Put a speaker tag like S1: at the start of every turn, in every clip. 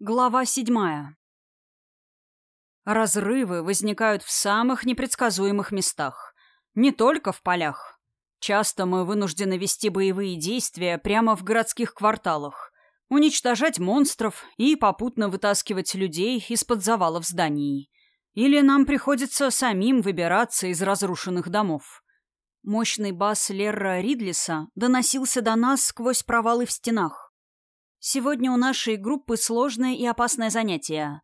S1: Глава седьмая. Разрывы возникают в самых непредсказуемых местах. Не только в полях. Часто мы вынуждены вести боевые действия прямо в городских кварталах, уничтожать монстров и попутно вытаскивать людей из-под завалов зданий. Или нам приходится самим выбираться из разрушенных домов. Мощный бас Лерра Ридлиса доносился до нас сквозь провалы в стенах. Сегодня у нашей группы сложное и опасное занятие.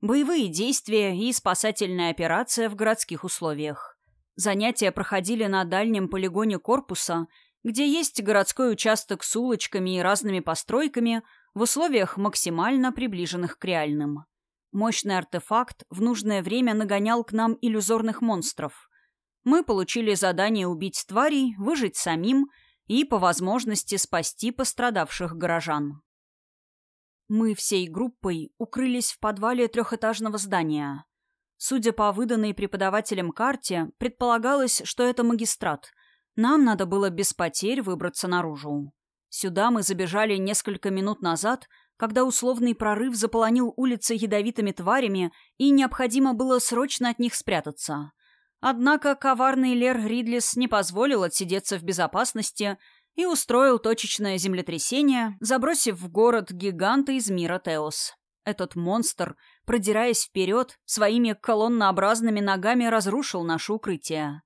S1: Боевые действия и спасательная операция в городских условиях. Занятия проходили на дальнем полигоне корпуса, где есть городской участок с улочками и разными постройками в условиях максимально приближенных к реальным. Мощный артефакт в нужное время нагонял к нам иллюзорных монстров. Мы получили задание убить тварей, выжить самим и, по возможности, спасти пострадавших горожан. Мы всей группой укрылись в подвале трехэтажного здания. Судя по выданной преподавателем карте, предполагалось, что это магистрат. Нам надо было без потерь выбраться наружу. Сюда мы забежали несколько минут назад, когда условный прорыв заполонил улицы ядовитыми тварями, и необходимо было срочно от них спрятаться. Однако коварный Лер Ридлис не позволил отсидеться в безопасности и устроил точечное землетрясение, забросив в город гиганта из мира Теос. Этот монстр, продираясь вперед, своими колоннообразными ногами разрушил наше укрытие.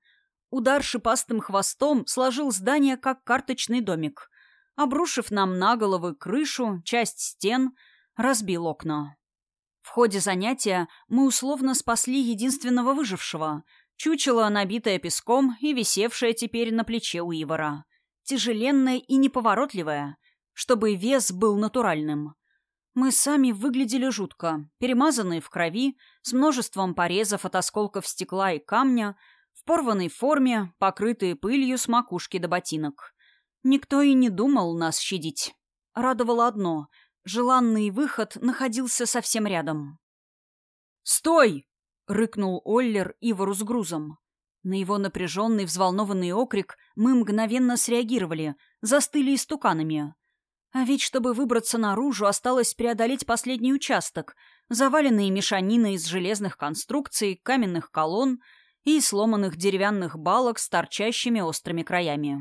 S1: Удар шипастым хвостом сложил здание, как карточный домик. Обрушив нам на головы крышу, часть стен, разбил окна. В ходе занятия мы условно спасли единственного выжившего — чучело, набитое песком и висевшее теперь на плече у Ивара тяжеленная и неповоротливая, чтобы вес был натуральным. Мы сами выглядели жутко, перемазанные в крови, с множеством порезов от осколков стекла и камня, в порванной форме, покрытые пылью с макушки до ботинок. Никто и не думал нас щадить. Радовало одно — желанный выход находился совсем рядом. «Стой!» — рыкнул Оллер Ивару с грузом. На его напряженный, взволнованный окрик мы мгновенно среагировали, застыли истуканами. А ведь, чтобы выбраться наружу, осталось преодолеть последний участок, заваленные мешанины из железных конструкций, каменных колонн и сломанных деревянных балок с торчащими острыми краями.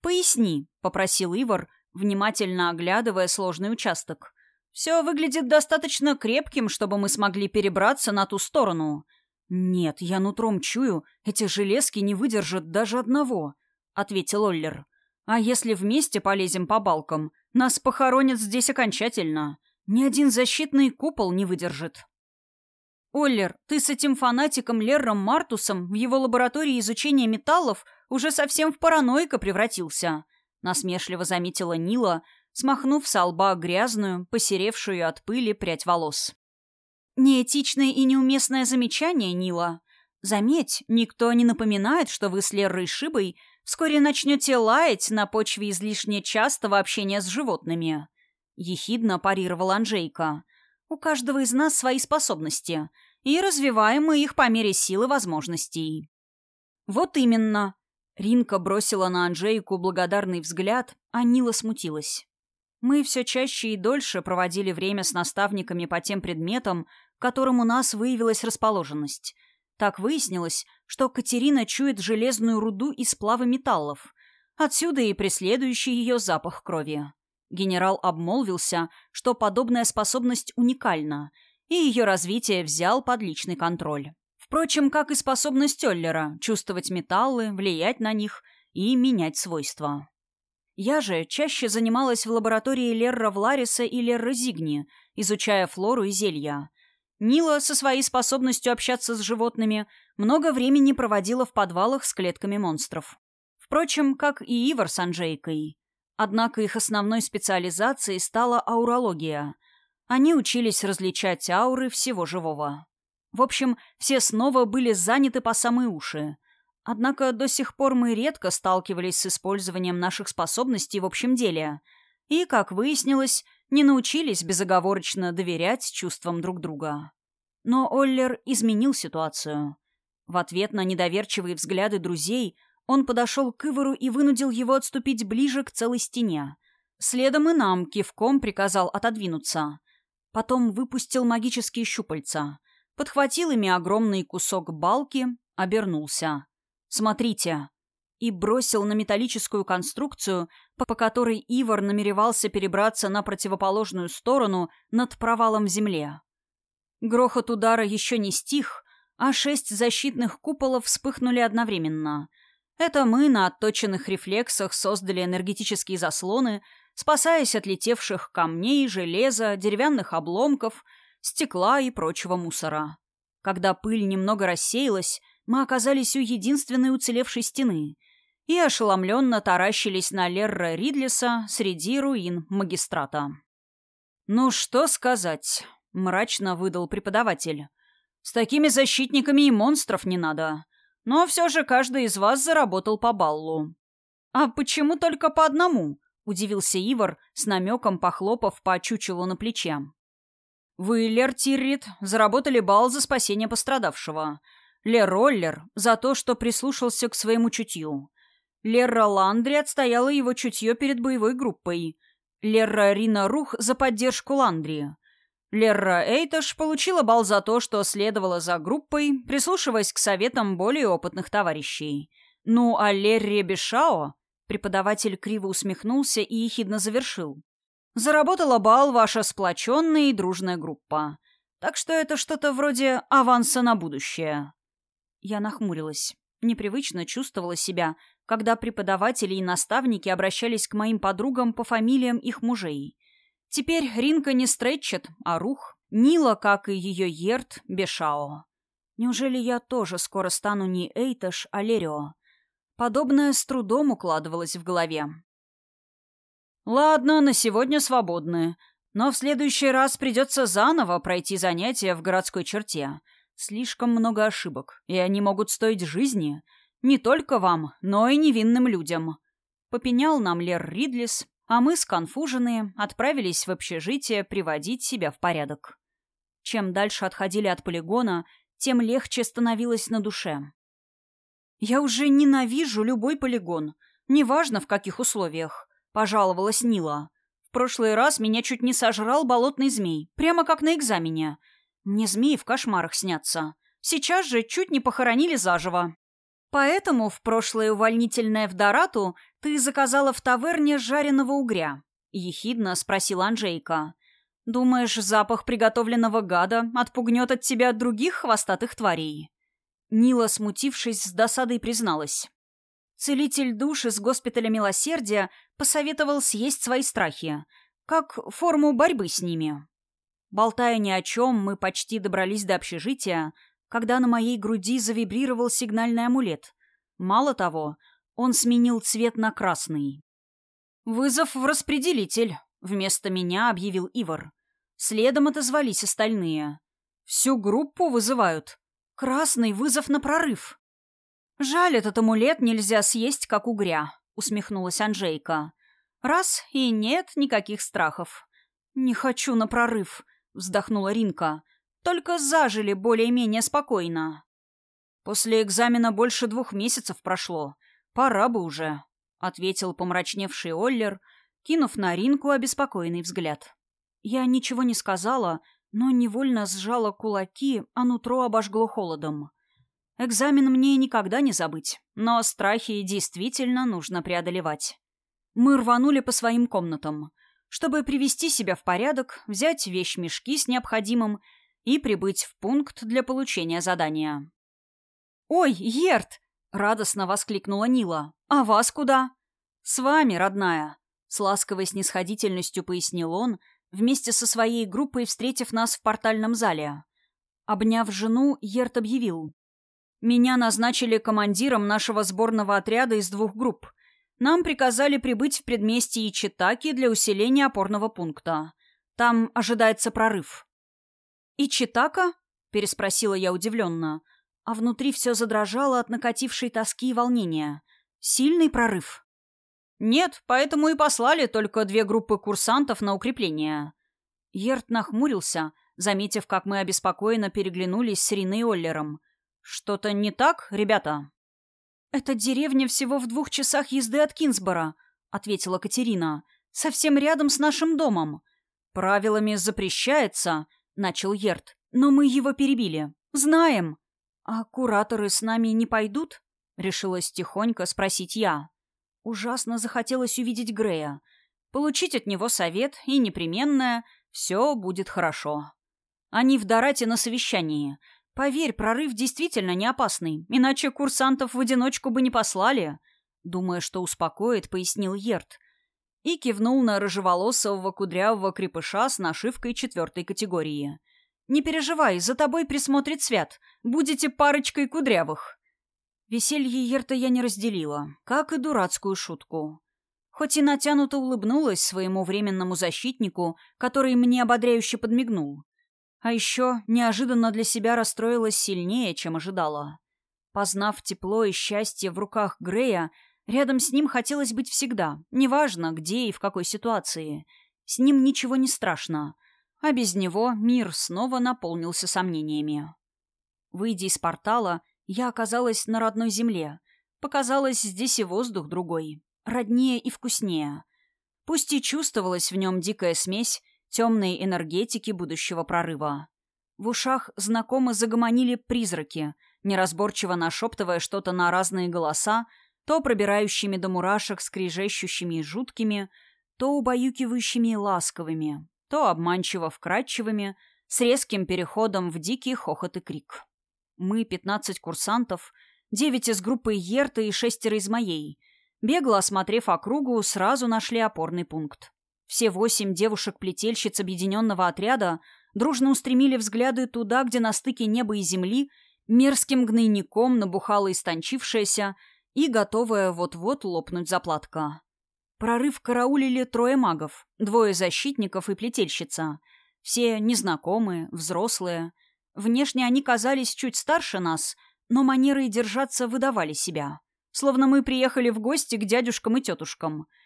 S1: «Поясни», — попросил Ивар, внимательно оглядывая сложный участок. «Все выглядит достаточно крепким, чтобы мы смогли перебраться на ту сторону». «Нет, я нутром чую, эти железки не выдержат даже одного», — ответил Оллер. «А если вместе полезем по балкам, нас похоронят здесь окончательно. Ни один защитный купол не выдержит». «Оллер, ты с этим фанатиком Лерром Мартусом в его лаборатории изучения металлов уже совсем в параноика превратился», — насмешливо заметила Нила, смахнув с лба грязную, посеревшую от пыли прядь волос. Неэтичное и неуместное замечание, Нила. Заметь, никто не напоминает, что вы с Лерой Шибой вскоре начнете лаять на почве излишне частого общения с животными. Ехидно парировал Анжейка. У каждого из нас свои способности, и развиваем мы их по мере силы возможностей. Вот именно. Ринка бросила на Анжейку благодарный взгляд, а Нила смутилась. Мы все чаще и дольше проводили время с наставниками по тем предметам, которым у нас выявилась расположенность. Так выяснилось, что Катерина чует железную руду и сплавы металлов. Отсюда и преследующий ее запах крови. Генерал обмолвился, что подобная способность уникальна, и ее развитие взял под личный контроль. Впрочем, как и способность Оллера чувствовать металлы, влиять на них и менять свойства. Я же чаще занималась в лаборатории Лерра Влариса и Лерра Зигни, изучая флору и зелья. Нила со своей способностью общаться с животными много времени проводила в подвалах с клетками монстров. Впрочем, как и Ивар с Анжейкой. Однако их основной специализацией стала аурология. Они учились различать ауры всего живого. В общем, все снова были заняты по самые уши. Однако до сих пор мы редко сталкивались с использованием наших способностей в общем деле. И, как выяснилось, не научились безоговорочно доверять чувствам друг друга. Но Оллер изменил ситуацию. В ответ на недоверчивые взгляды друзей он подошел к Ивару и вынудил его отступить ближе к целой стене. Следом и нам кивком приказал отодвинуться. Потом выпустил магические щупальца, подхватил ими огромный кусок балки, обернулся. «Смотрите!» И бросил на металлическую конструкцию, по которой Ивар намеревался перебраться на противоположную сторону над провалом в земле. Грохот удара еще не стих, а шесть защитных куполов вспыхнули одновременно. Это мы на отточенных рефлексах создали энергетические заслоны, спасаясь от летевших камней, железа, деревянных обломков, стекла и прочего мусора. Когда пыль немного рассеялась, мы оказались у единственной уцелевшей стены и ошеломленно таращились на Лерра Ридлиса среди руин магистрата. «Ну что сказать?» — мрачно выдал преподаватель. С такими защитниками и монстров не надо. Но все же каждый из вас заработал по баллу. А почему только по одному? Удивился Ивар, с намеком похлопав по чучелу на плече. Вы, Лер Тиррит, заработали балл за спасение пострадавшего. Лер Роллер — за то, что прислушался к своему чутью. Лерра Ландри отстояла его чутье перед боевой группой. Лерра Рина Рух за поддержку Ландри. Лерра Эйташ получила бал за то, что следовала за группой, прислушиваясь к советам более опытных товарищей. Ну, а Лерре Бешао, преподаватель криво усмехнулся и ехидно завершил. Заработала бал ваша сплоченная и дружная группа. Так что это что-то вроде аванса на будущее. Я нахмурилась. Непривычно чувствовала себя, когда преподаватели и наставники обращались к моим подругам по фамилиям их мужей — Теперь Ринка не Стретчет, а Рух. Нила, как и ее Ерт, Бешао. Неужели я тоже скоро стану не Эйташ, а Лерио? Подобное с трудом укладывалось в голове. Ладно, на сегодня свободны. Но в следующий раз придется заново пройти занятия в городской черте. Слишком много ошибок, и они могут стоить жизни. Не только вам, но и невинным людям. Попенял нам Лер Ридлис, а мы, сконфуженные, отправились в общежитие приводить себя в порядок. Чем дальше отходили от полигона, тем легче становилось на душе. «Я уже ненавижу любой полигон, неважно в каких условиях», — пожаловалась Нила. «В прошлый раз меня чуть не сожрал болотный змей, прямо как на экзамене. Мне змеи в кошмарах снятся. Сейчас же чуть не похоронили заживо. Поэтому в прошлое увольнительное в Дорату ты заказала в таверне жареного угря?» — ехидно спросила Анжейка. «Думаешь, запах приготовленного гада отпугнет от тебя других хвостатых тварей?» Нила, смутившись, с досадой призналась. Целитель душ из госпиталя милосердия посоветовал съесть свои страхи, как форму борьбы с ними. Болтая ни о чем, мы почти добрались до общежития, когда на моей груди завибрировал сигнальный амулет. Мало того, он сменил цвет на красный. «Вызов в распределитель», — вместо меня объявил Ивар. Следом отозвались остальные. «Всю группу вызывают. Красный вызов на прорыв». «Жаль, этот амулет нельзя съесть, как угря», — усмехнулась Анжейка. «Раз и нет никаких страхов». «Не хочу на прорыв», — вздохнула Ринка. Только зажили более-менее спокойно. После экзамена больше двух месяцев прошло. Пора бы уже, — ответил помрачневший Оллер, кинув на Ринку обеспокоенный взгляд. Я ничего не сказала, но невольно сжала кулаки, а нутро обожгло холодом. Экзамен мне никогда не забыть, но страхи действительно нужно преодолевать. Мы рванули по своим комнатам. Чтобы привести себя в порядок, взять вещь-мешки с необходимым и прибыть в пункт для получения задания. «Ой, Ерт!» — радостно воскликнула Нила. «А вас куда?» «С вами, родная!» — с ласковой снисходительностью пояснил он, вместе со своей группой встретив нас в портальном зале. Обняв жену, Ерт объявил. «Меня назначили командиром нашего сборного отряда из двух групп. Нам приказали прибыть в предместье Ичитаки для усиления опорного пункта. Там ожидается прорыв». «И Читака?» — переспросила я удивленно, а внутри все задрожало от накатившей тоски и волнения. «Сильный прорыв?» «Нет, поэтому и послали только две группы курсантов на укрепление». Ерт нахмурился, заметив, как мы обеспокоенно переглянулись с Риной Оллером. «Что-то не так, ребята?» «Эта деревня всего в двух часах езды от Кинсбора», — ответила Катерина. «Совсем рядом с нашим домом. «Правилами запрещается», — начал Ерт, — «но мы его перебили. Знаем». «А кураторы с нами не пойдут?» — решилась тихонько спросить я. Ужасно захотелось увидеть Грея, получить от него совет и непременное «все будет хорошо». Они в Дорате на совещании. Поверь, прорыв действительно не опасный, иначе курсантов в одиночку бы не послали. Думая, что успокоит, пояснил Ерт. И кивнул на рыжеволосого кудрявого крепыша с нашивкой четвертой категории. «Не переживай, за тобой присмотрит Свят. Будете парочкой кудрявых». Веселье Ерта я не разделила, как и дурацкую шутку. Хоть и натянуто улыбнулась своему временному защитнику, который мне ободряюще подмигнул. А еще неожиданно для себя расстроилась сильнее, чем ожидала. Познав тепло и счастье в руках Грея, рядом с ним хотелось быть всегда, неважно, где и в какой ситуации. С ним ничего не страшно, а без него мир снова наполнился сомнениями. Выйдя из портала, я оказалась на родной земле. Показалось, здесь и воздух другой, роднее и вкуснее. Пусть и чувствовалась в нем дикая смесь темной энергетики будущего прорыва. В ушах знакомо загомонили призраки, неразборчиво нашептывая что-то на разные голоса, то пробирающими до мурашек скрижещущими и жуткими, то убаюкивающими и ласковыми, то обманчиво вкрадчивыми, с резким переходом в дикий хохот и крик. Мы, пятнадцать курсантов, девять из группы Ерта и шестеро из моей, бегло осмотрев округу, сразу нашли опорный пункт. Все восемь девушек-плетельщиц объединенного отряда дружно устремили взгляды туда, где на стыке неба и земли мерзким гнойником набухала истончившаяся и готовая вот-вот лопнуть заплатка. Прорыв караулили трое магов, двое защитников и плетельщица. Все незнакомые, взрослые. Внешне они казались чуть старше нас, но манеры держаться выдавали себя. Словно мы приехали в гости к дядюшкам и тетушкам —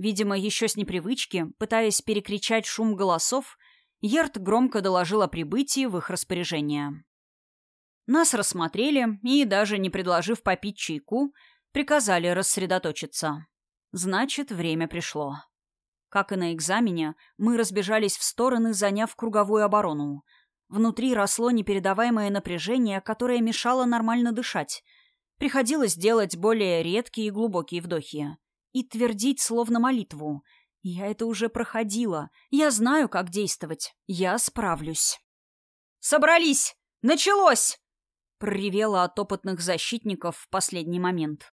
S1: Видимо, еще с непривычки, пытаясь перекричать шум голосов, Ерт громко доложил о прибытии в их распоряжение. Нас рассмотрели и, даже не предложив попить чайку, приказали рассредоточиться. Значит, время пришло. Как и на экзамене, мы разбежались в стороны, заняв круговую оборону. Внутри росло непередаваемое напряжение, которое мешало нормально дышать. Приходилось делать более редкие и глубокие вдохи и твердить словно молитву. Я это уже проходила. Я знаю, как действовать. Я справлюсь. «Собрались! Началось!» проревела от опытных защитников в последний момент.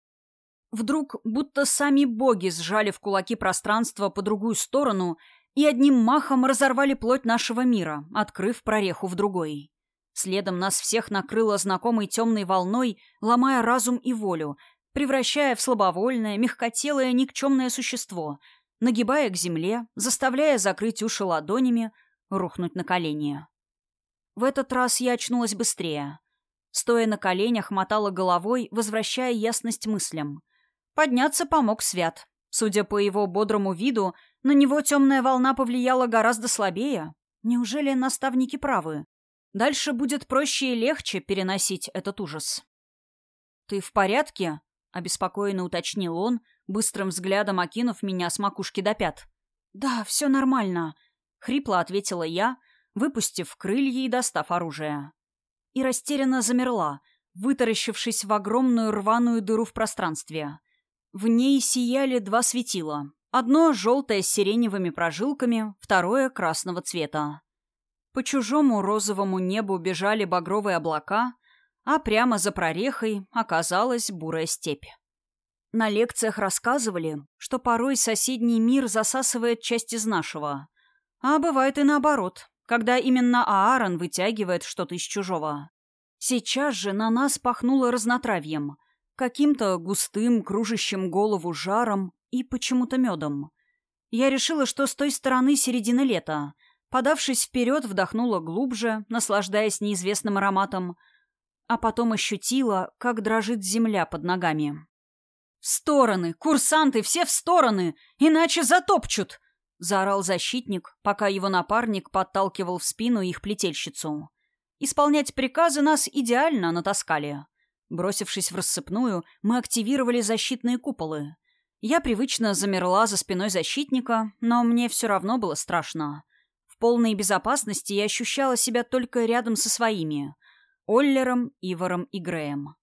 S1: Вдруг, будто сами боги сжали в кулаки пространство по другую сторону и одним махом разорвали плоть нашего мира, открыв прореху в другой. Следом нас всех накрыло знакомой темной волной, ломая разум и волю, превращая в слабовольное, мягкотелое, никчемное существо, нагибая к земле, заставляя закрыть уши ладонями, рухнуть на колени. В этот раз я очнулась быстрее. Стоя на коленях, мотала головой, возвращая ясность мыслям. Подняться помог Свят. Судя по его бодрому виду, на него темная волна повлияла гораздо слабее. Неужели наставники правы? Дальше будет проще и легче переносить этот ужас. «Ты в порядке?» обеспокоенно уточнил он, быстрым взглядом окинув меня с макушки до пят. «Да, все нормально», — хрипло ответила я, выпустив крылья и достав оружие. И растерянно замерла, вытаращившись в огромную рваную дыру в пространстве. В ней сияли два светила. Одно желтое с сиреневыми прожилками, второе красного цвета. По чужому розовому небу бежали багровые облака — а прямо за прорехой оказалась бурая степь. На лекциях рассказывали, что порой соседний мир засасывает часть из нашего. А бывает и наоборот, когда именно Аарон вытягивает что-то из чужого. Сейчас же на нас пахнуло разнотравьем, каким-то густым, кружащим голову жаром и почему-то медом. Я решила, что с той стороны середина лета. Подавшись вперед, вдохнула глубже, наслаждаясь неизвестным ароматом, а потом ощутила, как дрожит земля под ногами. «В стороны! Курсанты, все в стороны! Иначе затопчут!» — заорал защитник, пока его напарник подталкивал в спину их плетельщицу. Исполнять приказы нас идеально натаскали. Бросившись в рассыпную, мы активировали защитные куполы. Я привычно замерла за спиной защитника, но мне все равно было страшно. В полной безопасности я ощущала себя только рядом со своими — Оллером, Ивором и Греем.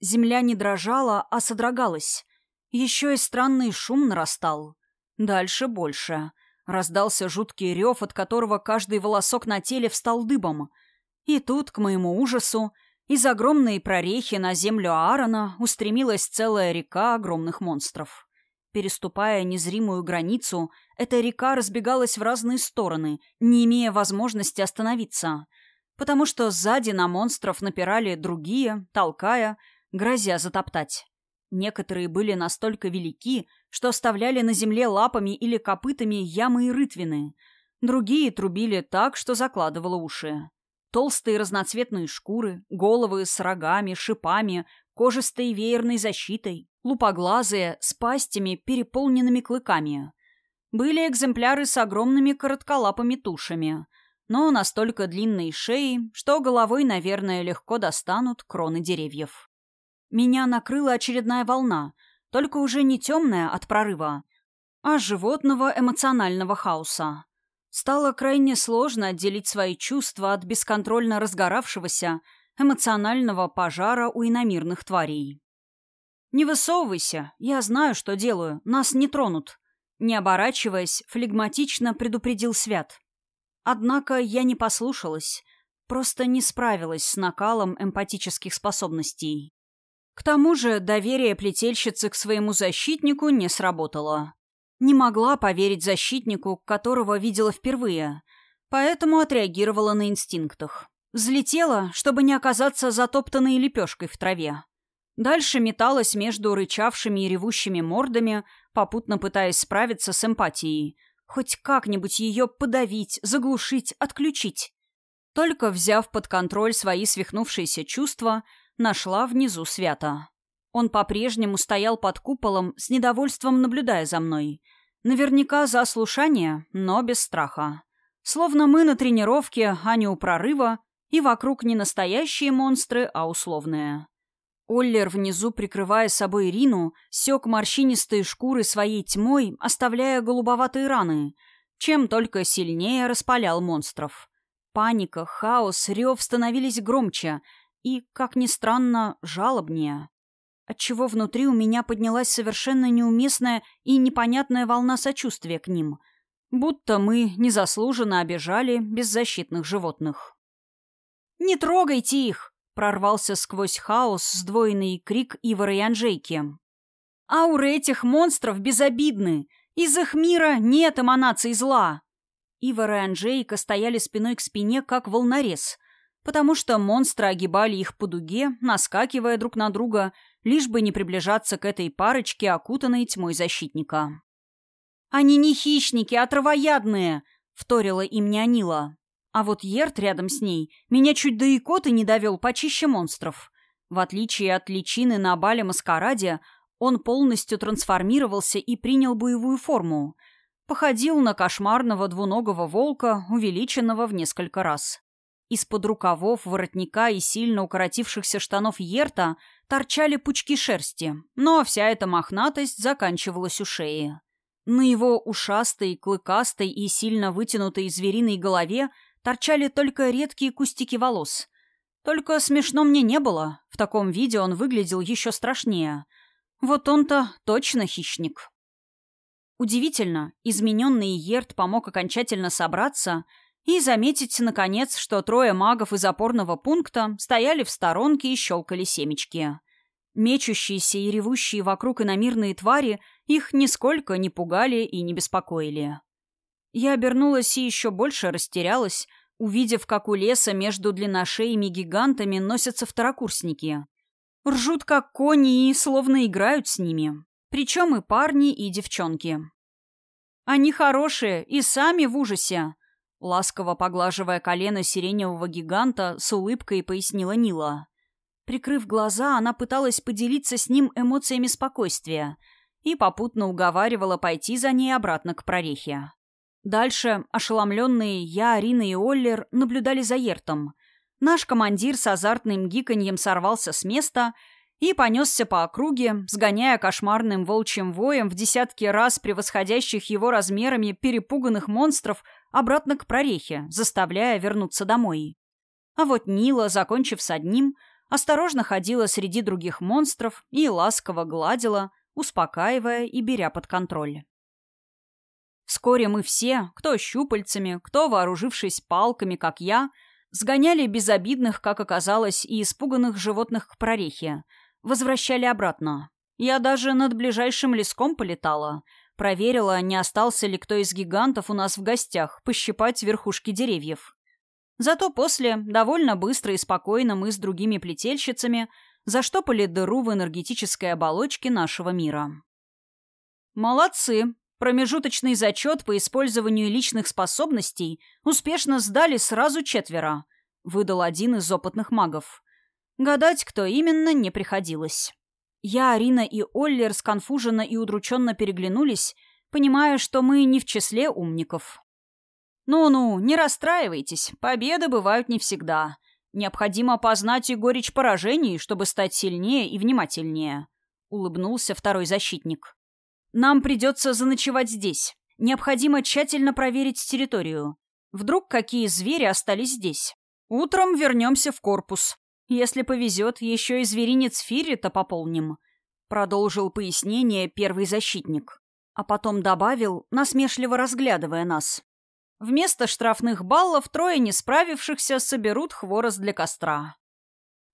S1: Земля не дрожала, а содрогалась. Еще и странный шум нарастал. Дальше больше. Раздался жуткий рев, от которого каждый волосок на теле встал дыбом. И тут, к моему ужасу, из огромной прорехи на землю Аарона устремилась целая река огромных монстров. Переступая незримую границу, эта река разбегалась в разные стороны, не имея возможности остановиться, потому что сзади на монстров напирали другие, толкая, грозя затоптать. Некоторые были настолько велики, что оставляли на земле лапами или копытами ямы и рытвины. Другие трубили так, что закладывало уши. Толстые разноцветные шкуры, головы с рогами, шипами, кожистой веерной защитой, лупоглазые, с пастями, переполненными клыками. Были экземпляры с огромными коротколапыми тушами, но настолько длинной шеей, что головой, наверное, легко достанут кроны деревьев. Меня накрыла очередная волна, только уже не темная от прорыва, а животного эмоционального хаоса. Стало крайне сложно отделить свои чувства от бесконтрольно разгоравшегося эмоционального пожара у иномирных тварей. «Не высовывайся, я знаю, что делаю, нас не тронут», не оборачиваясь, флегматично предупредил Свят. Однако я не послушалась, просто не справилась с накалом эмпатических способностей. К тому же доверие плетельщицы к своему защитнику не сработало. Не могла поверить защитнику, которого видела впервые, поэтому отреагировала на инстинктах. Взлетела, чтобы не оказаться затоптанной лепешкой в траве. Дальше металась между рычавшими и ревущими мордами, попутно пытаясь справиться с эмпатией. Хоть как-нибудь ее подавить, заглушить, отключить. Только взяв под контроль свои свихнувшиеся чувства, нашла внизу свято. Он по-прежнему стоял под куполом, с недовольством наблюдая за мной. Наверняка за ослушание, но без страха. Словно мы на тренировке, а не у прорыва, и вокруг не настоящие монстры, а условные. Оллер внизу, прикрывая собой Рину, сёк морщинистые шкуры своей тьмой, оставляя голубоватые раны, чем только сильнее распалял монстров. Паника, хаос, рев становились громче и, как ни странно, жалобнее отчего внутри у меня поднялась совершенно неуместная и непонятная волна сочувствия к ним, будто мы незаслуженно обижали беззащитных животных. «Не трогайте их!» — прорвался сквозь хаос сдвоенный крик Ивара и Анжейки. «Ауры этих монстров безобидны! Из их мира нет эманаций зла!» Ивар и Анжейка стояли спиной к спине, как волнорез, потому что монстры огибали их по дуге, наскакивая друг на друга — лишь бы не приближаться к этой парочке, окутанной тьмой защитника. «Они не хищники, а травоядные!» — вторила им Неонила. А вот Ерт рядом с ней меня чуть до икоты не довел почище монстров. В отличие от личины на бале-маскараде, он полностью трансформировался и принял боевую форму. Походил на кошмарного двуногого волка, увеличенного в несколько раз. Из-под рукавов, воротника и сильно укоротившихся штанов Ерта торчали пучки шерсти, но вся эта мохнатость заканчивалась у шеи. На его ушастой, клыкастой и сильно вытянутой звериной голове торчали только редкие кустики волос. Только смешно мне не было, в таком виде он выглядел еще страшнее. Вот он-то точно хищник. Удивительно, измененный Ерт помог окончательно собраться — и заметить, наконец, что трое магов из опорного пункта стояли в сторонке и щелкали семечки. Мечущиеся и ревущие вокруг иномирные твари их нисколько не пугали и не беспокоили. Я обернулась и еще больше растерялась, увидев, как у леса между длинношеями гигантами носятся второкурсники. Ржут, как кони, и словно играют с ними. Причем и парни, и девчонки. Они хорошие и сами в ужасе. Ласково поглаживая колено сиреневого гиганта, с улыбкой пояснила Нила. Прикрыв глаза, она пыталась поделиться с ним эмоциями спокойствия и попутно уговаривала пойти за ней обратно к прорехе. Дальше ошеломленные я, Арина и Оллер наблюдали за Ертом. Наш командир с азартным гиканьем сорвался с места и понесся по округе, сгоняя кошмарным волчьим воем в десятки раз превосходящих его размерами перепуганных монстров обратно к прорехе, заставляя вернуться домой. А вот Нила, закончив с одним, осторожно ходила среди других монстров и ласково гладила, успокаивая и беря под контроль. Вскоре мы все, кто щупальцами, кто вооружившись палками, как я, сгоняли безобидных, как оказалось, и испуганных животных к прорехе, возвращали обратно. Я даже над ближайшим леском полетала, проверила, не остался ли кто из гигантов у нас в гостях, пощипать верхушки деревьев. Зато после, довольно быстро и спокойно мы с другими плетельщицами заштопали дыру в энергетической оболочке нашего мира. «Молодцы!» Промежуточный зачет по использованию личных способностей успешно сдали сразу четверо, выдал один из опытных магов. Гадать, кто именно, не приходилось. Я, Арина и Оллер сконфуженно и удрученно переглянулись, понимая, что мы не в числе умников. «Ну-ну, не расстраивайтесь, победы бывают не всегда. Необходимо познать и горечь поражений, чтобы стать сильнее и внимательнее», — улыбнулся второй защитник. Нам придется заночевать здесь. Необходимо тщательно проверить территорию. Вдруг какие звери остались здесь. Утром вернемся в корпус. Если повезет, еще и зверинец Фирита пополним. Продолжил пояснение первый защитник. А потом добавил, насмешливо разглядывая нас. Вместо штрафных баллов трое не справившихся соберут хворост для костра.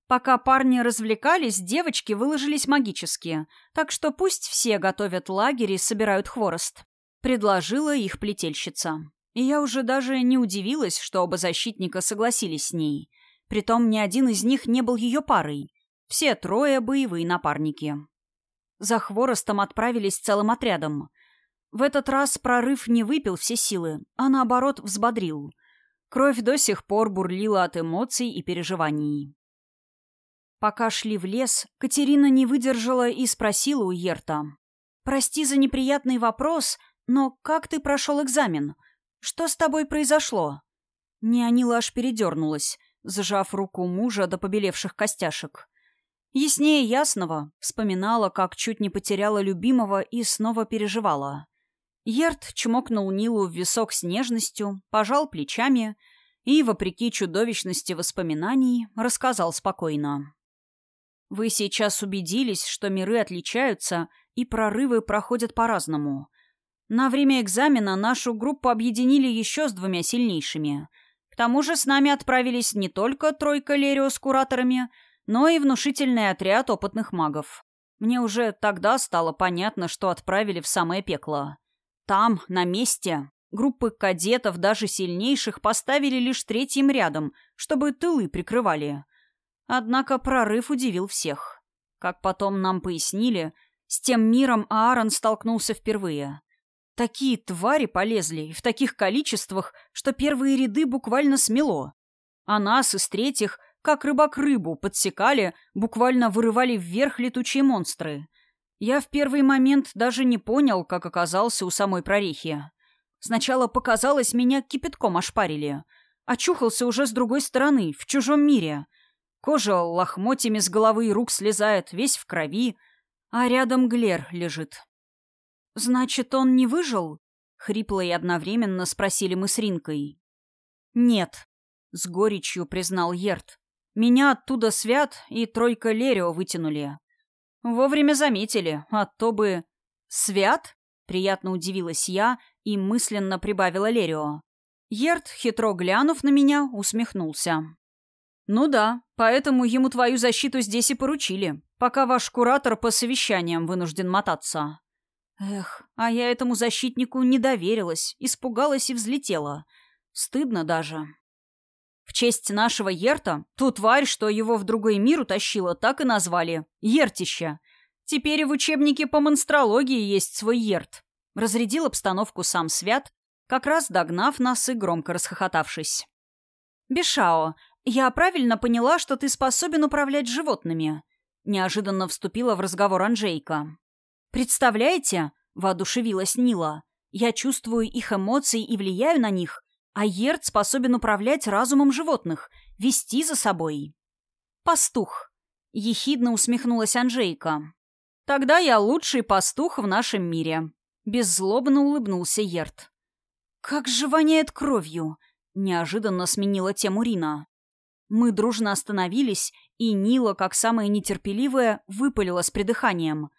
S1: Пока парни развлекались, девочки выложились магически, так что пусть все готовят лагерь и собирают хворост. Предложила их плетельщица. И я уже даже не удивилась, что оба защитника согласились с ней. Притом ни один из них не был ее парой. Все трое боевые напарники. За хворостом отправились целым отрядом. В этот раз прорыв не выпил все силы, а наоборот взбодрил. Кровь до сих пор бурлила от эмоций и переживаний. Пока шли в лес, Катерина не выдержала и спросила у Ерта. «Прости за неприятный вопрос, но как ты прошел экзамен? Что с тобой произошло?» Неонила аж передернулась, сжав руку мужа до побелевших костяшек. Яснее ясного, вспоминала, как чуть не потеряла любимого и снова переживала. Ерт чмокнул Нилу в висок с нежностью, пожал плечами и, вопреки чудовищности воспоминаний, рассказал спокойно. Вы сейчас убедились, что миры отличаются, и прорывы проходят по-разному. На время экзамена нашу группу объединили еще с двумя сильнейшими. К тому же с нами отправились не только тройка Лерио с кураторами, но и внушительный отряд опытных магов. Мне уже тогда стало понятно, что отправили в самое пекло. Там, на месте, группы кадетов, даже сильнейших, поставили лишь третьим рядом, чтобы тылы прикрывали – Однако прорыв удивил всех. Как потом нам пояснили, с тем миром Аарон столкнулся впервые. Такие твари полезли, и в таких количествах, что первые ряды буквально смело. А нас из третьих, как рыбак рыбу, подсекали, буквально вырывали вверх летучие монстры. Я в первый момент даже не понял, как оказался у самой прорехи. Сначала показалось, меня кипятком ошпарили. Очухался уже с другой стороны, в чужом мире — Кожа лохмотьями с головы и рук слезает, весь в крови, а рядом Глер лежит. «Значит, он не выжил?» — хрипло и одновременно спросили мы с Ринкой. «Нет», — с горечью признал Ерт. «Меня оттуда свят и тройка Лерио вытянули. Вовремя заметили, а то бы...» «Свят?» — приятно удивилась я и мысленно прибавила Лерио. Ерт, хитро глянув на меня, усмехнулся. «Ну да, поэтому ему твою защиту здесь и поручили, пока ваш куратор по совещаниям вынужден мотаться». Эх, а я этому защитнику не доверилась, испугалась и взлетела. Стыдно даже. В честь нашего Ерта, ту тварь, что его в другой мир утащила, так и назвали. Ертища. Теперь и в учебнике по монстрологии есть свой Ерт. Разрядил обстановку сам Свят, как раз догнав нас и громко расхохотавшись. «Бешао, «Я правильно поняла, что ты способен управлять животными?» Неожиданно вступила в разговор Анжейка. «Представляете?» — воодушевилась Нила. «Я чувствую их эмоции и влияю на них, а Ерд способен управлять разумом животных, вести за собой». «Пастух», — ехидно усмехнулась Анжейка. «Тогда я лучший пастух в нашем мире», — беззлобно улыбнулся Ерд. «Как же воняет кровью!» — неожиданно сменила тему Рина. Мы дружно остановились, и Нила, как самая нетерпеливая, выпалила с придыханием.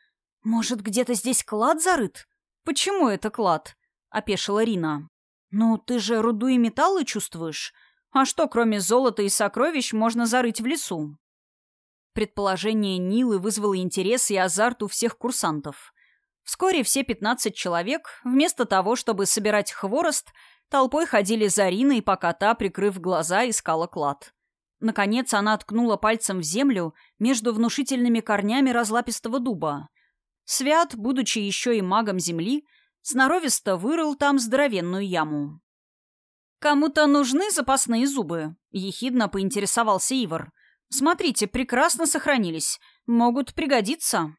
S1: «Может, где-то здесь клад зарыт?» «Почему это клад?» — опешила Рина. «Ну, ты же руду и металлы чувствуешь. А что, кроме золота и сокровищ, можно зарыть в лесу?» Предположение Нилы вызвало интерес и азарт у всех курсантов. Вскоре все пятнадцать человек, вместо того, чтобы собирать хворост, толпой ходили за Риной, пока та, прикрыв глаза, искала клад. Наконец она ткнула пальцем в землю между внушительными корнями разлапистого дуба. Свят, будучи еще и магом земли, сноровисто вырыл там здоровенную яму. «Кому-то нужны запасные зубы?» — ехидно поинтересовался Ивар. «Смотрите, прекрасно сохранились. Могут пригодиться».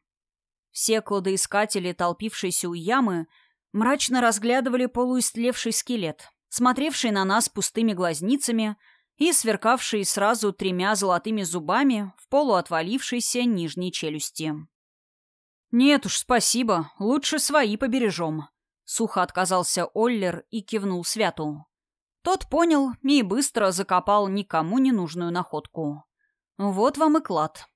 S1: Все кладоискатели, толпившиеся у ямы, мрачно разглядывали полуистлевший скелет, смотревший на нас пустыми глазницами и сверкавший сразу тремя золотыми зубами в полуотвалившейся нижней челюсти. «Нет уж, спасибо, лучше свои побережем», — сухо отказался Оллер и кивнул Святу. Тот понял и быстро закопал никому не нужную находку. Вот вам и клад.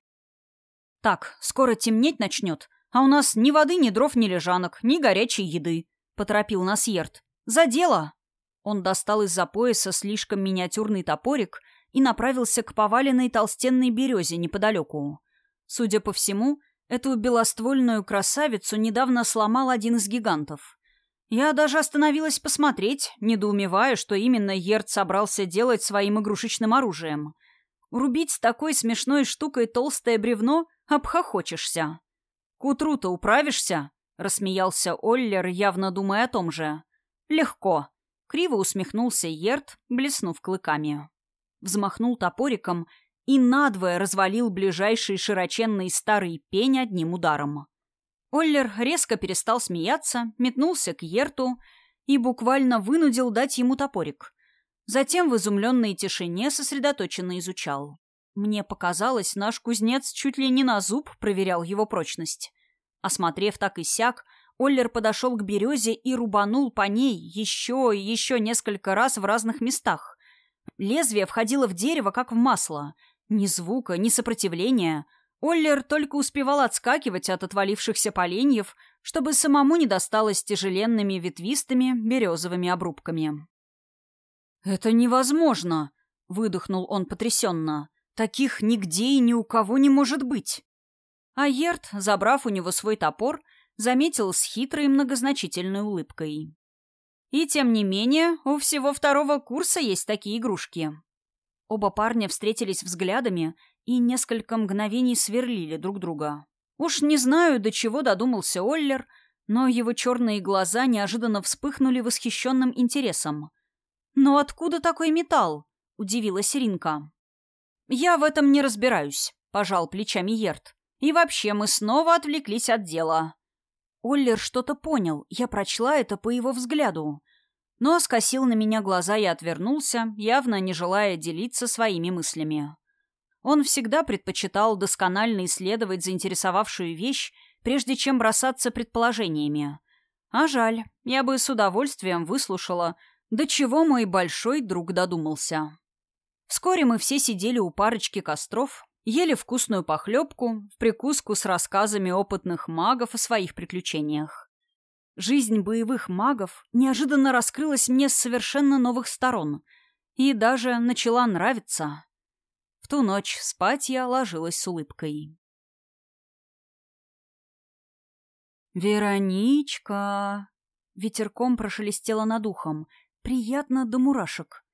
S1: «Так, скоро темнеть начнет, а у нас ни воды, ни дров, ни лежанок, ни горячей еды», — поторопил нас Ерт. «За дело!» Он достал из-за пояса слишком миниатюрный топорик и направился к поваленной толстенной березе неподалеку. Судя по всему, эту белоствольную красавицу недавно сломал один из гигантов. Я даже остановилась посмотреть, недоумевая, что именно Ерт собрался делать своим игрушечным оружием. Рубить такой смешной штукой толстое бревно обхохочешься. «К утру-то управишься?» — рассмеялся Оллер, явно думая о том же. «Легко». Криво усмехнулся Ерт, блеснув клыками. Взмахнул топориком и надвое развалил ближайший широченный старый пень одним ударом. Оллер резко перестал смеяться, метнулся к Ерту и буквально вынудил дать ему топорик. Затем в изумленной тишине сосредоточенно изучал. Мне показалось, наш кузнец чуть ли не на зуб проверял его прочность. Осмотрев так и сяк, Оллер подошел к березе и рубанул по ней еще и еще несколько раз в разных местах. Лезвие входило в дерево, как в масло. Ни звука, ни сопротивления. Оллер только успевал отскакивать от отвалившихся поленьев, чтобы самому не досталось тяжеленными ветвистыми березовыми обрубками. «Это невозможно!» — выдохнул он потрясенно. Таких нигде и ни у кого не может быть. А Ерт, забрав у него свой топор, заметил с хитрой многозначительной улыбкой. И тем не менее, у всего второго курса есть такие игрушки. Оба парня встретились взглядами и несколько мгновений сверлили друг друга. Уж не знаю, до чего додумался Оллер, но его черные глаза неожиданно вспыхнули восхищенным интересом. «Но откуда такой металл?» — удивилась Ринка. «Я в этом не разбираюсь», — пожал плечами Ерт. «И вообще мы снова отвлеклись от дела». Оллер что-то понял, я прочла это по его взгляду. Но скосил на меня глаза и отвернулся, явно не желая делиться своими мыслями. Он всегда предпочитал досконально исследовать заинтересовавшую вещь, прежде чем бросаться предположениями. А жаль, я бы с удовольствием выслушала, до чего мой большой друг додумался. Вскоре мы все сидели у парочки костров, ели вкусную похлебку в прикуску с рассказами опытных магов о своих приключениях. Жизнь боевых магов неожиданно раскрылась мне с совершенно новых сторон и даже начала нравиться. В ту ночь спать я ложилась с улыбкой. «Вероничка!» Ветерком прошелестело над ухом. Приятно до мурашек.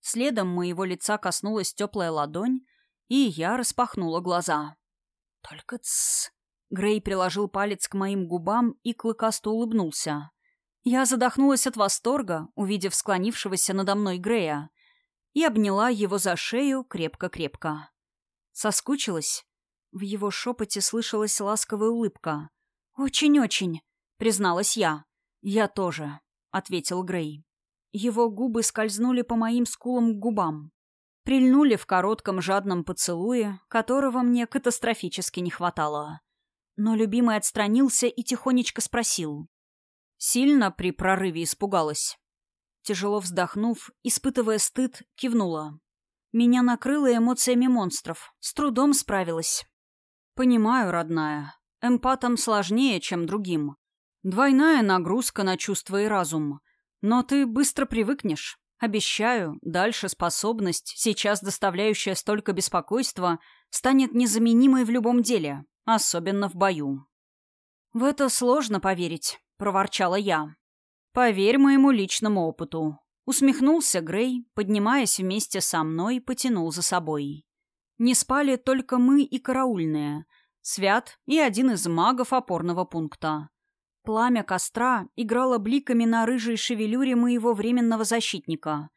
S1: Следом моего лица коснулась теплая ладонь, и я распахнула глаза. «Только тссс!» Грей приложил палец к моим губам и клыкасто улыбнулся. Я задохнулась от восторга, увидев склонившегося надо мной Грея, и обняла его за шею крепко-крепко. Соскучилась? В его шепоте слышалась ласковая улыбка. «Очень-очень», — призналась я. «Я тоже», — ответил Грей. Его губы скользнули по моим скулам к губам. Прильнули в коротком жадном поцелуе, которого мне катастрофически не хватало. Но любимый отстранился и тихонечко спросил. Сильно при прорыве испугалась. Тяжело вздохнув, испытывая стыд, кивнула. Меня накрыло эмоциями монстров. С трудом справилась. Понимаю, родная. Эмпатам сложнее, чем другим. Двойная нагрузка на чувства и разум. Но ты быстро привыкнешь. Обещаю, дальше способность, сейчас доставляющая столько беспокойства, станет незаменимой в любом деле, особенно в бою. «В это сложно поверить», — проворчала я. «Поверь моему личному опыту». Усмехнулся Грей, поднимаясь вместе со мной, потянул за собой. Не спали только мы и караульные, Свят и один из магов опорного пункта. Пламя костра играло бликами на рыжей шевелюре моего временного защитника.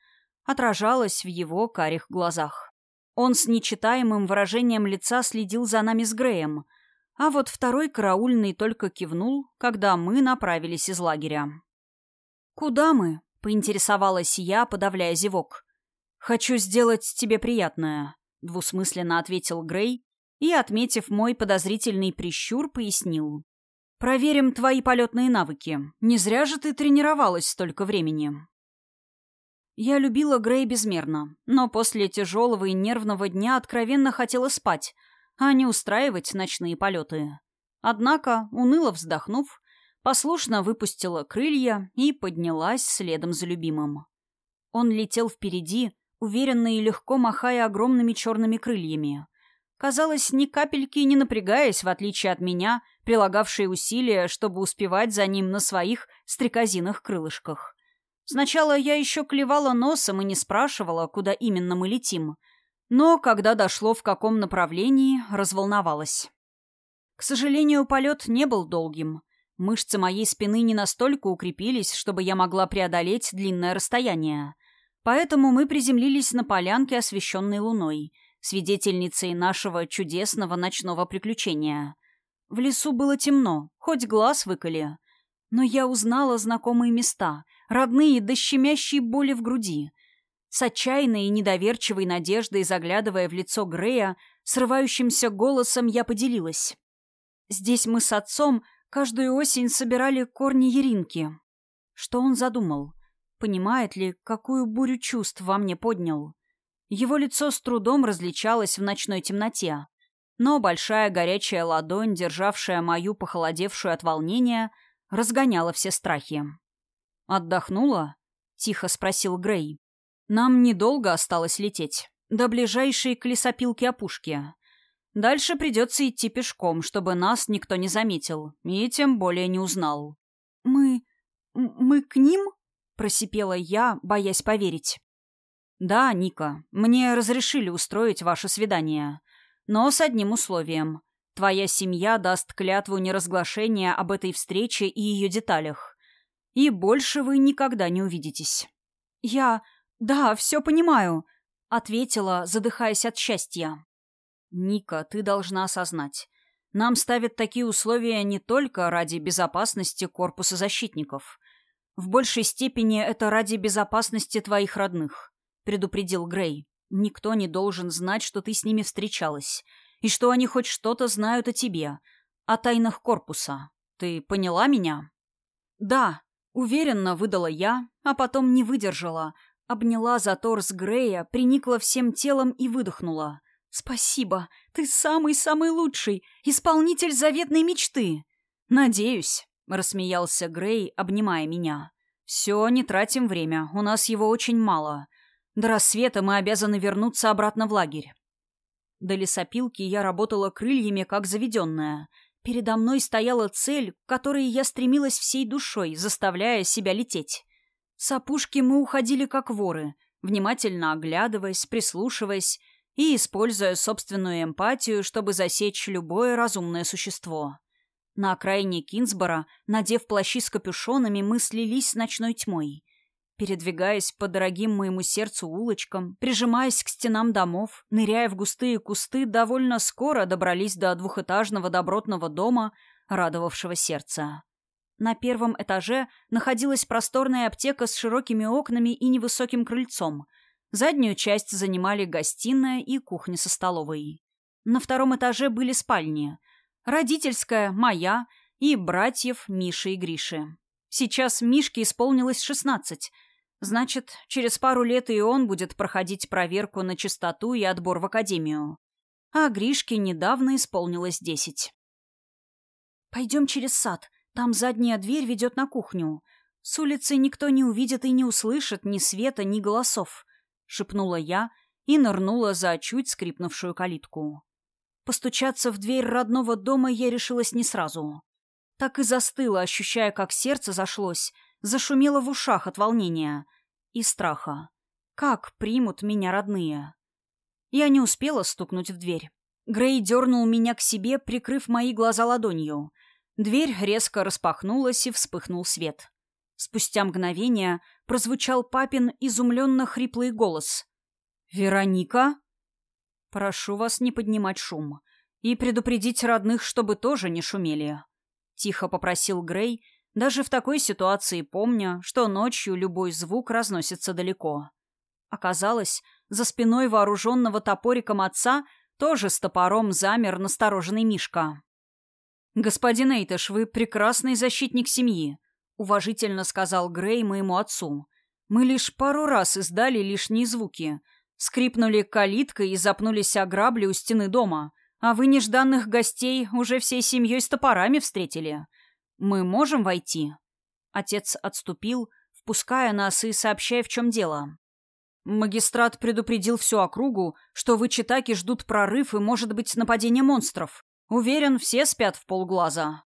S1: Отражалось в его карих глазах. Он с нечитаемым выражением лица следил за нами с Греем, а вот второй караульный только кивнул, когда мы направились из лагеря. «Куда мы?» — поинтересовалась я, подавляя зевок. «Хочу сделать тебе приятное», — двусмысленно ответил Грей и, отметив мой подозрительный прищур, пояснил. Проверим твои полетные навыки. Не зря же ты тренировалась столько времени. Я любила Грей безмерно, но после тяжелого и нервного дня откровенно хотела спать, а не устраивать ночные полеты. Однако, уныло вздохнув, послушно выпустила крылья и поднялась следом за любимым. Он летел впереди, уверенно и легко махая огромными черными крыльями. Казалось, ни капельки не напрягаясь, в отличие от меня, прилагавшей усилия, чтобы успевать за ним на своих стрекозиных крылышках. Сначала я еще клевала носом и не спрашивала, куда именно мы летим. Но, когда дошло в каком направлении, разволновалась. К сожалению, полет не был долгим. Мышцы моей спины не настолько укрепились, чтобы я могла преодолеть длинное расстояние. Поэтому мы приземлились на полянке, освещенной луной — свидетельницей нашего чудесного ночного приключения. В лесу было темно, хоть глаз выколи. Но я узнала знакомые места, родные до щемящей боли в груди. С отчаянной и недоверчивой надеждой, заглядывая в лицо Грея, срывающимся голосом я поделилась. Здесь мы с отцом каждую осень собирали корни еринки. Что он задумал? Понимает ли, какую бурю чувств во мне поднял? Его лицо с трудом различалось в ночной темноте, но большая горячая ладонь, державшая мою похолодевшую от волнения, разгоняла все страхи. «Отдохнула?» — тихо спросил Грей. «Нам недолго осталось лететь. До ближайшей к лесопилке опушки. Дальше придется идти пешком, чтобы нас никто не заметил и тем более не узнал». «Мы... мы к ним?» — просипела я, боясь поверить. «Да, Ника, мне разрешили устроить ваше свидание. Но с одним условием. Твоя семья даст клятву неразглашения об этой встрече и ее деталях. И больше вы никогда не увидитесь». «Я... да, все понимаю», — ответила, задыхаясь от счастья. «Ника, ты должна осознать. Нам ставят такие условия не только ради безопасности корпуса защитников. В большей степени это ради безопасности твоих родных предупредил Грей. «Никто не должен знать, что ты с ними встречалась, и что они хоть что-то знают о тебе, о тайнах корпуса. Ты поняла меня?» «Да», — уверенно выдала я, а потом не выдержала, обняла за торс Грея, приникла всем телом и выдохнула. «Спасибо, ты самый-самый лучший, исполнитель заветной мечты!» «Надеюсь», — рассмеялся Грей, обнимая меня. «Все, не тратим время, у нас его очень мало. До рассвета мы обязаны вернуться обратно в лагерь. До лесопилки я работала крыльями, как заведенная. Передо мной стояла цель, к которой я стремилась всей душой, заставляя себя лететь. С опушки мы уходили как воры, внимательно оглядываясь, прислушиваясь и используя собственную эмпатию, чтобы засечь любое разумное существо. На окраине Кинсбора, надев плащи с капюшонами, мы слились с ночной тьмой. Передвигаясь по дорогим моему сердцу улочкам, прижимаясь к стенам домов, ныряя в густые кусты, довольно скоро добрались до двухэтажного добротного дома, радовавшего сердце. На первом этаже находилась просторная аптека с широкими окнами и невысоким крыльцом. Заднюю часть занимали гостиная и кухня со столовой. На втором этаже были спальни. Родительская, моя и братьев Миши и Гриши. Сейчас Мишке исполнилось шестнадцать — Значит, через пару лет и он будет проходить проверку на чистоту и отбор в академию. А Гришке недавно исполнилось десять. «Пойдем через сад. Там задняя дверь ведет на кухню. С улицы никто не увидит и не услышит ни света, ни голосов», — шепнула я и нырнула за чуть скрипнувшую калитку. Постучаться в дверь родного дома я решилась не сразу. Так и застыла, ощущая, как сердце зашлось, зашумело в ушах от волнения и страха. Как примут меня родные? Я не успела стукнуть в дверь. Грей дернул меня к себе, прикрыв мои глаза ладонью. Дверь резко распахнулась и вспыхнул свет. Спустя мгновение прозвучал папин изумленно хриплый голос. «Вероника?» «Прошу вас не поднимать шум. И предупредить родных, чтобы тоже не шумели», — тихо попросил Грей, даже в такой ситуации помня, что ночью любой звук разносится далеко. Оказалось, за спиной вооруженного топориком отца тоже с топором замер настороженный Мишка. «Господин Эйтеш, вы прекрасный защитник семьи», — уважительно сказал Грей моему отцу. «Мы лишь пару раз издали лишние звуки. Скрипнули калиткой и запнулись о грабли у стены дома, а вы нежданных гостей уже всей семьей с топорами встретили. Мы можем войти?» Отец отступил, впуская нас и сообщая, в чем дело. Магистрат предупредил всю округу, что в Ичитаке ждут прорыв и, может быть, нападение монстров. Уверен, все спят в полглаза.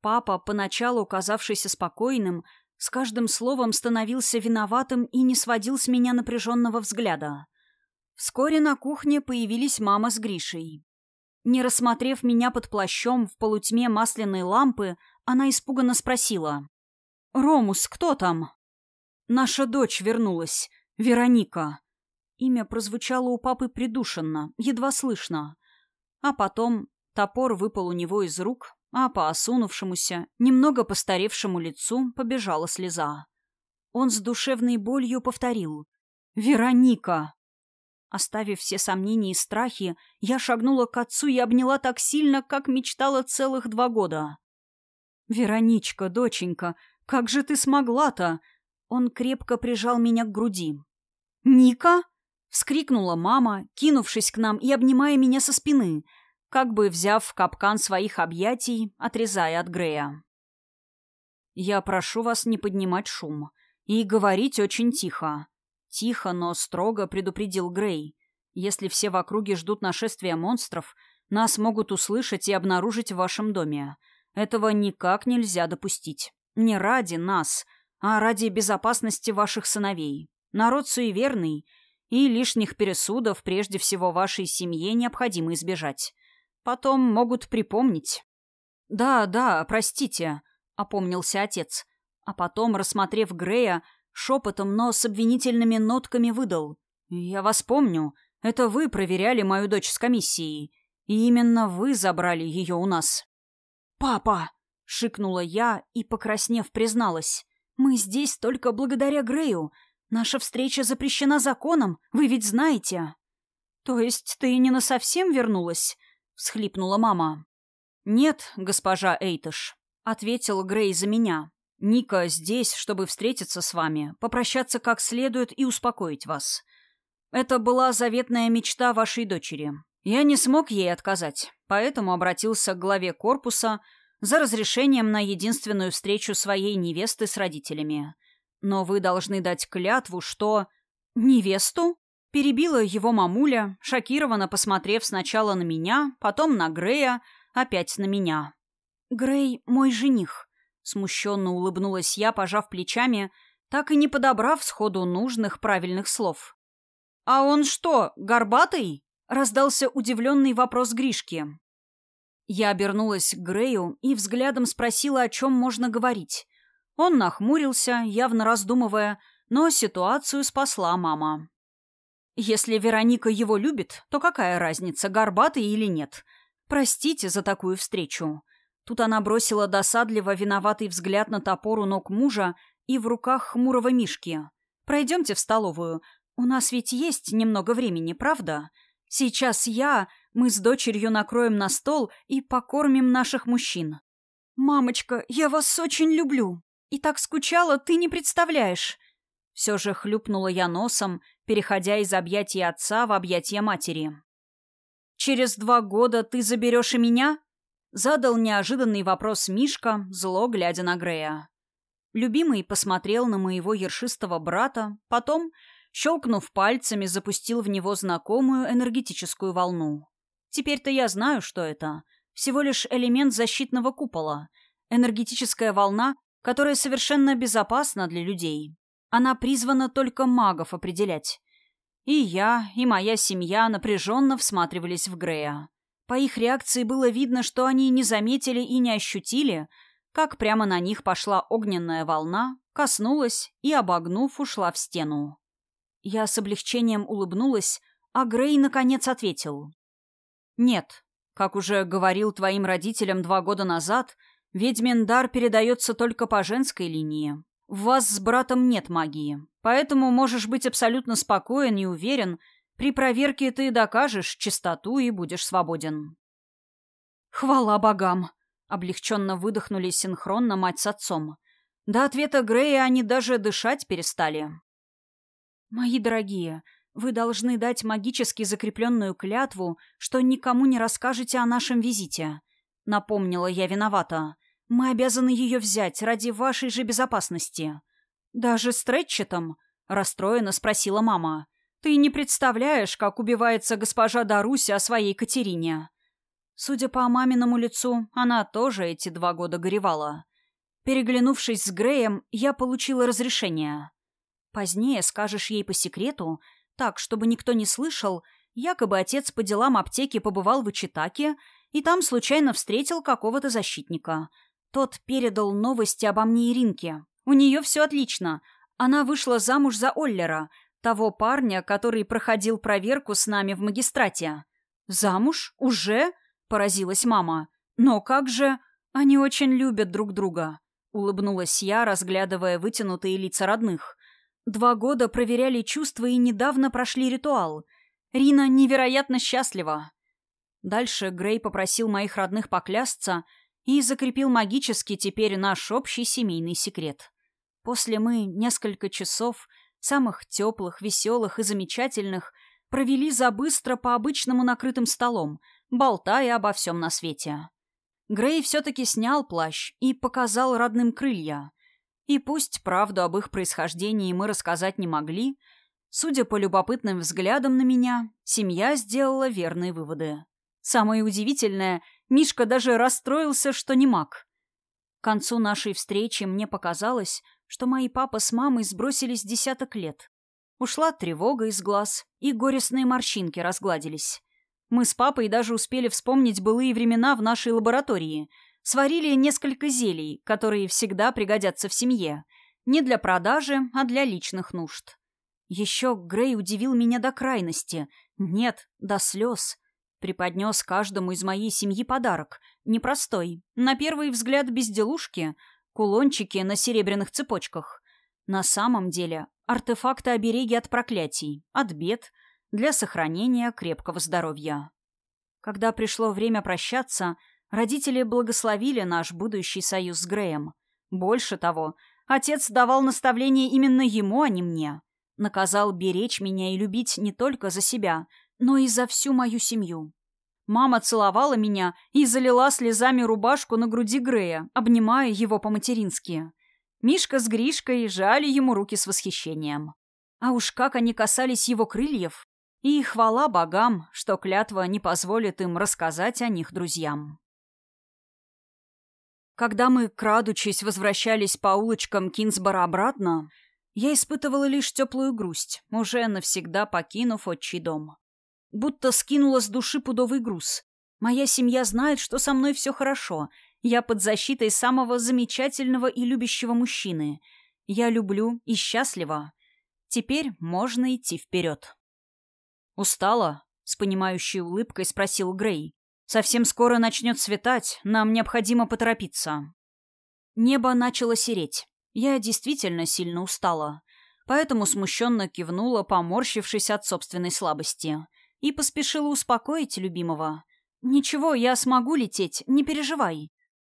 S1: Папа, поначалу казавшийся спокойным, с каждым словом становился виноватым и не сводил с меня напряженного взгляда. Вскоре на кухне появились мама с Гришей. Не рассмотрев меня под плащом в полутьме масляной лампы, она испуганно спросила. «Ромус, кто там?» «Наша дочь вернулась. Вероника. Имя прозвучало у папы придушенно, едва слышно. А потом топор выпал у него из рук, а по осунувшемуся, немного постаревшему лицу побежала слеза. Он с душевной болью повторил «Вероника!». Оставив все сомнения и страхи, я шагнула к отцу и обняла так сильно, как мечтала целых два года. «Вероничка, доченька, как же ты смогла-то?» Он крепко прижал меня к груди. «Ника?» — вскрикнула мама, кинувшись к нам и обнимая меня со спины, как бы взяв в капкан своих объятий, отрезая от Грея. «Я прошу вас не поднимать шум и говорить очень тихо». Тихо, но строго предупредил Грей. «Если все в округе ждут нашествия монстров, нас могут услышать и обнаружить в вашем доме. Этого никак нельзя допустить. Не ради нас, а ради безопасности ваших сыновей. Народ суеверный, и лишних пересудов прежде всего вашей семье необходимо избежать. Потом могут припомнить. «Да, да, простите», — опомнился отец. А потом, рассмотрев Грея, шепотом, но с обвинительными нотками выдал. «Я вас помню. Это вы проверяли мою дочь с комиссией. И именно вы забрали ее у нас». «Папа!» — шикнула я и, покраснев, призналась. «Мы здесь только благодаря Грею. Наша встреча запрещена законом, вы ведь знаете». «То есть ты не насовсем вернулась?» — всхлипнула мама. «Нет, госпожа Эйтыш», — ответил Грей за меня. «Ника здесь, чтобы встретиться с вами, попрощаться как следует и успокоить вас. Это была заветная мечта вашей дочери. Я не смог ей отказать, поэтому обратился к главе корпуса — за разрешением на единственную встречу своей невесты с родителями. Но вы должны дать клятву, что... Невесту? Перебила его мамуля, шокированно посмотрев сначала на меня, потом на Грея, опять на меня. «Грей — мой жених», — смущенно улыбнулась я, пожав плечами, так и не подобрав сходу нужных правильных слов. «А он что, горбатый?» — раздался удивленный вопрос Гришки. Я обернулась к Грею и взглядом спросила, о чем можно говорить. Он нахмурился, явно раздумывая, но ситуацию спасла мама. «Если Вероника его любит, то какая разница, горбатый или нет? Простите за такую встречу». Тут она бросила досадливо виноватый взгляд на топор у ног мужа и в руках хмурого Мишки. «Пройдемте в столовую. У нас ведь есть немного времени, правда? Сейчас я мы с дочерью накроем на стол и покормим наших мужчин. «Мамочка, я вас очень люблю. И так скучала, ты не представляешь». Все же хлюпнула я носом, переходя из объятий отца в объятия матери. «Через два года ты заберешь и меня?» Задал неожиданный вопрос Мишка, зло глядя на Грея. Любимый посмотрел на моего ершистого брата, потом, щелкнув пальцами, запустил в него знакомую энергетическую волну. Теперь-то я знаю, что это. Всего лишь элемент защитного купола. Энергетическая волна, которая совершенно безопасна для людей. Она призвана только магов определять. И я, и моя семья напряженно всматривались в Грея. По их реакции было видно, что они не заметили и не ощутили, как прямо на них пошла огненная волна, коснулась и, обогнув, ушла в стену. Я с облегчением улыбнулась, а Грей, наконец, ответил. «Нет, как уже говорил твоим родителям два года назад, ведьмин дар передается только по женской линии. В вас с братом нет магии, поэтому можешь быть абсолютно спокоен и уверен, при проверке ты докажешь чистоту и будешь свободен. «Хвала богам!» — облегченно выдохнули синхронно мать с отцом. До ответа Грея они даже дышать перестали. «Мои дорогие, вы должны дать магически закрепленную клятву, что никому не расскажете о нашем визите», — напомнила я виновата. «Мы обязаны ее взять ради вашей же безопасности». «Даже с Третчетом?» — расстроенно спросила мама. Ты не представляешь, как убивается госпожа Даруся о своей Катерине. Судя по маминому лицу, она тоже эти два года горевала. Переглянувшись с Греем, я получила разрешение. Позднее скажешь ей по секрету, так, чтобы никто не слышал, якобы отец по делам аптеки побывал в Ичитаке и там случайно встретил какого-то защитника. Тот передал новости обо мне Иринке. У нее все отлично. Она вышла замуж за Оллера — того парня, который проходил проверку с нами в магистрате. «Замуж? Уже?» — поразилась мама. «Но как же? Они очень любят друг друга», — улыбнулась я, разглядывая вытянутые лица родных. «Два года проверяли чувства и недавно прошли ритуал. Рина невероятно счастлива». Дальше Грей попросил моих родных поклясться и закрепил магически теперь наш общий семейный секрет. После мы несколько часов самых теплых, веселых и замечательных, провели за быстро по обычному накрытым столом, болтая обо всем на свете. Грей все-таки снял плащ и показал родным крылья. И пусть правду об их происхождении мы рассказать не могли, судя по любопытным взглядам на меня, семья сделала верные выводы. Самое удивительное, Мишка даже расстроился, что не маг. К концу нашей встречи мне показалось, что мои папа с мамой сбросились десяток лет. Ушла тревога из глаз, и горестные морщинки разгладились. Мы с папой даже успели вспомнить былые времена в нашей лаборатории. Сварили несколько зелий, которые всегда пригодятся в семье. Не для продажи, а для личных нужд. Еще Грей удивил меня до крайности. Нет, до слез. Преподнес каждому из моей семьи подарок. Непростой. На первый взгляд безделушки — Кулончики на серебряных цепочках. На самом деле артефакты-обереги от проклятий, от бед, для сохранения крепкого здоровья. Когда пришло время прощаться, родители благословили наш будущий союз с Греем. Больше того, отец давал наставление именно ему, а не мне. Наказал беречь меня и любить не только за себя, но и за всю мою семью. Мама целовала меня и залила слезами рубашку на груди Грея, обнимая его по-матерински. Мишка с Гришкой жали ему руки с восхищением. А уж как они касались его крыльев. И хвала богам, что клятва не позволит им рассказать о них друзьям. Когда мы, крадучись, возвращались по улочкам Кинсбора обратно, я испытывала лишь теплую грусть, уже навсегда покинув отчий дом будто скинула с души пудовый груз. Моя семья знает, что со мной все хорошо. Я под защитой самого замечательного и любящего мужчины. Я люблю и счастлива. Теперь можно идти вперед. «Устала?» — с понимающей улыбкой спросил Грей. «Совсем скоро начнет светать, нам необходимо поторопиться». Небо начало сереть. Я действительно сильно устала, поэтому смущенно кивнула, поморщившись от собственной слабости и поспешила успокоить любимого. «Ничего, я смогу лететь, не переживай».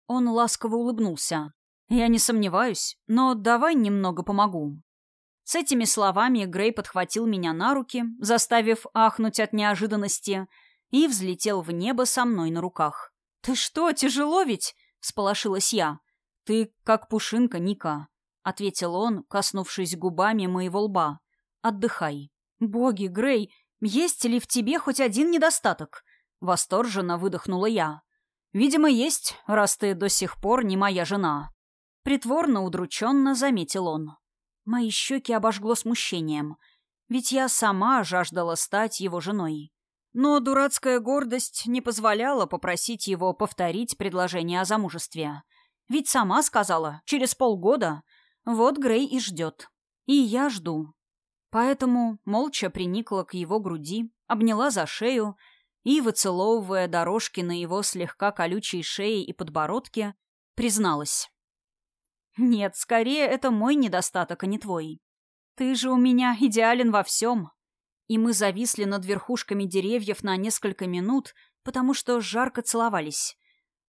S1: Он ласково улыбнулся. «Я не сомневаюсь, но давай немного помогу». С этими словами Грей подхватил меня на руки, заставив ахнуть от неожиданности, и взлетел в небо со мной на руках. «Ты что, тяжело ведь?» — всполошилась я. «Ты как пушинка, Ника», — ответил он, коснувшись губами моего лба. «Отдыхай». «Боги, Грей, есть ли в тебе хоть один недостаток?» — восторженно выдохнула я. «Видимо, есть, раз ты до сих пор не моя жена». Притворно удрученно заметил он. Мои щеки обожгло смущением, ведь я сама жаждала стать его женой. Но дурацкая гордость не позволяла попросить его повторить предложение о замужестве. Ведь сама сказала, через полгода. Вот Грей и ждет. И я жду. Поэтому молча приникла к его груди, обняла за шею и, выцеловывая дорожки на его слегка колючей шее и подбородке, призналась. «Нет, скорее это мой недостаток, а не твой. Ты же у меня идеален во всем и мы зависли над верхушками деревьев на несколько минут, потому что жарко целовались.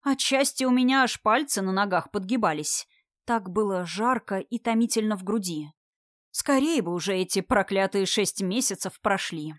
S1: Отчасти у меня аж пальцы на ногах подгибались. Так было жарко и томительно в груди. Скорее бы уже эти проклятые шесть месяцев прошли.